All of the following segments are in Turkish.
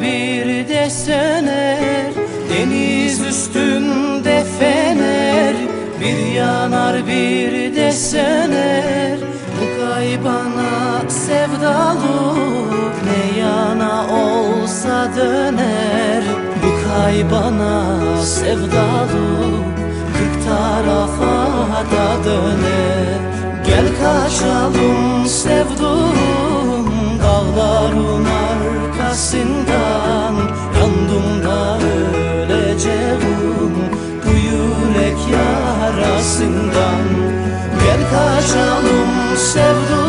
bir desener Deniz üstünde fener. Bir yanar bir desener Bu kaybana sevdalı Ne yana olsa döner. Bu kaybana sevdalı Kırk tarafa da döner. Gel kaçalım sevdum Dağlar unar arkasından Yandım da öleceğim Bu yürek yarasından. Gel kaçalım sevduğum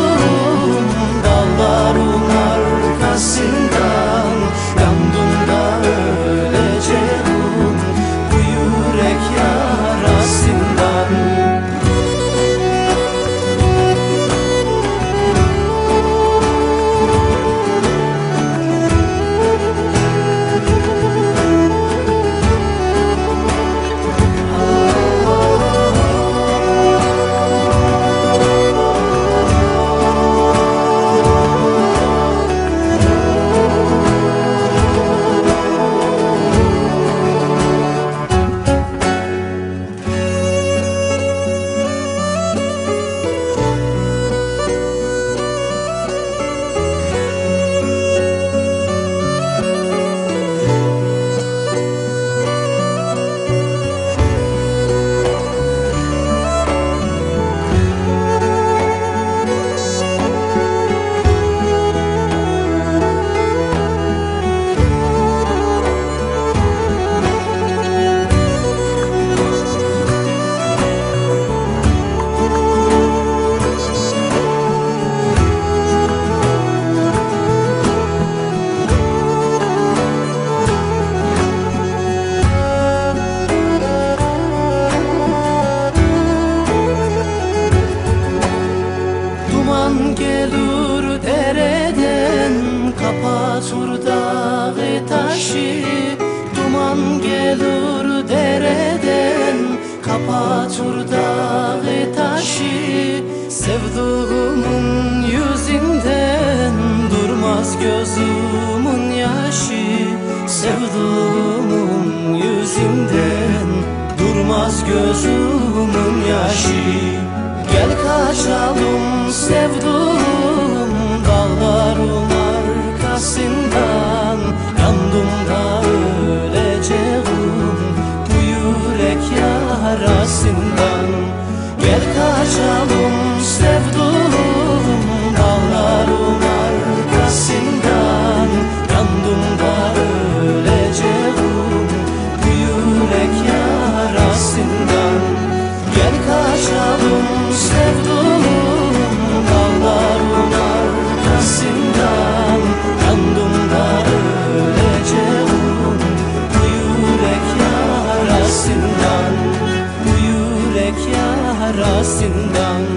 gelir dereden Kapatır dağı taşı. Duman gelir dereden Kapatır dağı taşı. Sevduğumun yüzünden Durmaz gözümün yaşı. Sevduğumun yüzünden Durmaz gözümün yaşı Gel kaçalım sevduğum Dağların arkasından. Yandım da öleceğim Bu yürek yarasından. Gel kaçalım yarasından Bu